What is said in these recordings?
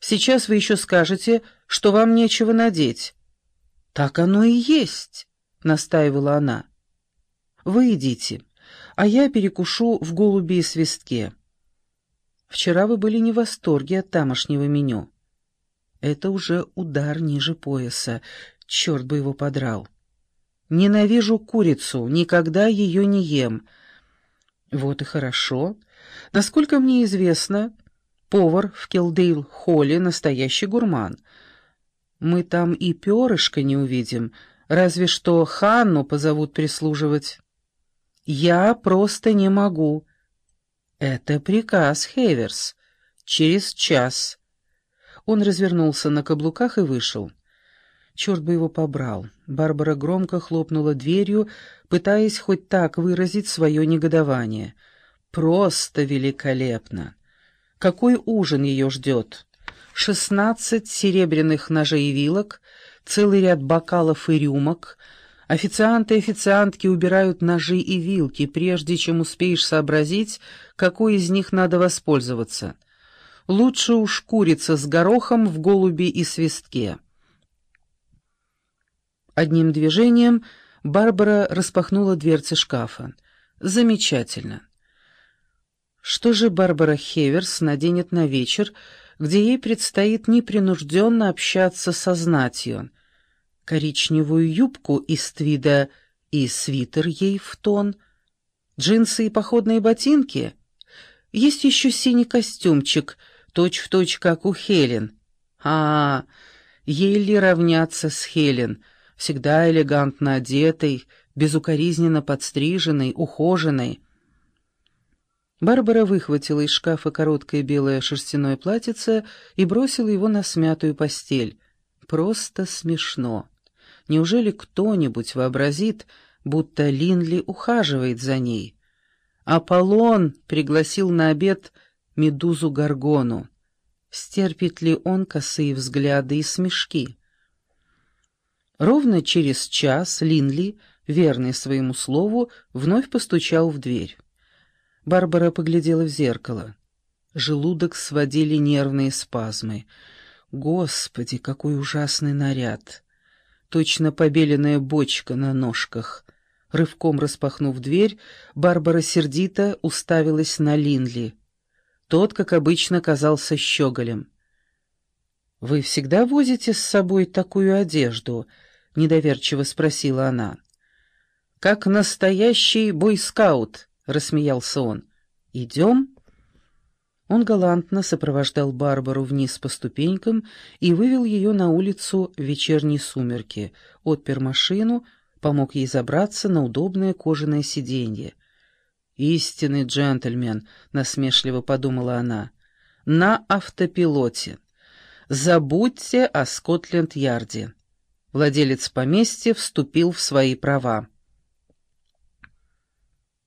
Сейчас вы еще скажете, что вам нечего надеть». «Так оно и есть», — настаивала она. «Вы идите, а я перекушу в голуби и свистке». Вчера вы были не в восторге от тамошнего меню. Это уже удар ниже пояса. Черт бы его подрал. Ненавижу курицу, никогда ее не ем. Вот и хорошо. Насколько мне известно, повар в Келдейл-холле настоящий гурман. Мы там и перышко не увидим, разве что Ханну позовут прислуживать. Я просто не могу. Это приказ, Хейверс. Через час. Он развернулся на каблуках и вышел. Черт бы его побрал. Барбара громко хлопнула дверью, пытаясь хоть так выразить свое негодование. Просто великолепно. Какой ужин ее ждет? Шестнадцать серебряных ножей и вилок, целый ряд бокалов и рюмок. Официанты и официантки убирают ножи и вилки, прежде чем успеешь сообразить, какой из них надо воспользоваться. Лучше уж курица с горохом в голуби и свистке. Одним движением Барбара распахнула дверцы шкафа. Замечательно. Что же Барбара Хеверс наденет на вечер, где ей предстоит непринужденно общаться со знатью? Коричневую юбку из твида и свитер ей в тон, джинсы и походные ботинки. Есть еще синий костюмчик, точь-в-точь, точь, как у Хелен. А, ей ли равняться с Хелен, всегда элегантно одетой, безукоризненно подстриженной, ухоженной, Барбара выхватила из шкафа короткое белое шерстяное платьице и бросила его на смятую постель. Просто смешно. Неужели кто-нибудь вообразит, будто Линли ухаживает за ней? Аполлон пригласил на обед медузу Гаргону. Стерпит ли он косые взгляды и смешки? Ровно через час Линли, верный своему слову, вновь постучал в дверь. Барбара поглядела в зеркало. Желудок сводили нервные спазмы. Господи, какой ужасный наряд! Точно побеленная бочка на ножках. Рывком распахнув дверь, Барбара сердито уставилась на Линли. Тот, как обычно, казался щеголем. «Вы всегда возите с собой такую одежду?» — недоверчиво спросила она. «Как настоящий бойскаут», рассмеялся он. «Идем?» Он галантно сопровождал Барбару вниз по ступенькам и вывел ее на улицу в вечерние сумерки, отпер машину, помог ей забраться на удобное кожаное сиденье. «Истинный джентльмен», — насмешливо подумала она, — «на автопилоте. Забудьте о Скотленд-Ярде». Владелец поместья вступил в свои права.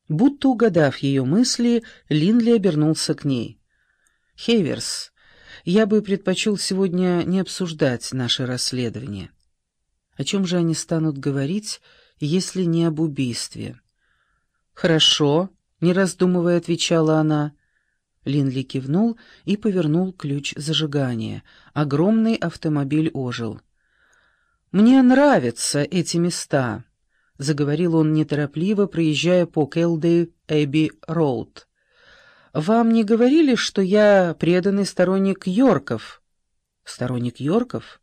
Будто угадав ее мысли, Линли обернулся к ней. «Хейверс, я бы предпочел сегодня не обсуждать наше расследование. О чем же они станут говорить, если не об убийстве?» «Хорошо», — не раздумывая отвечала она. Линли кивнул и повернул ключ зажигания. Огромный автомобиль ожил. «Мне нравятся эти места». — заговорил он неторопливо, проезжая по Келдей-Эбби-Роуд. «Вам не говорили, что я преданный сторонник Йорков?» «Сторонник Йорков?